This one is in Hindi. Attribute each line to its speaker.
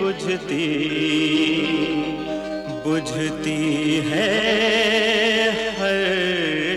Speaker 1: बुझती बुझती है हर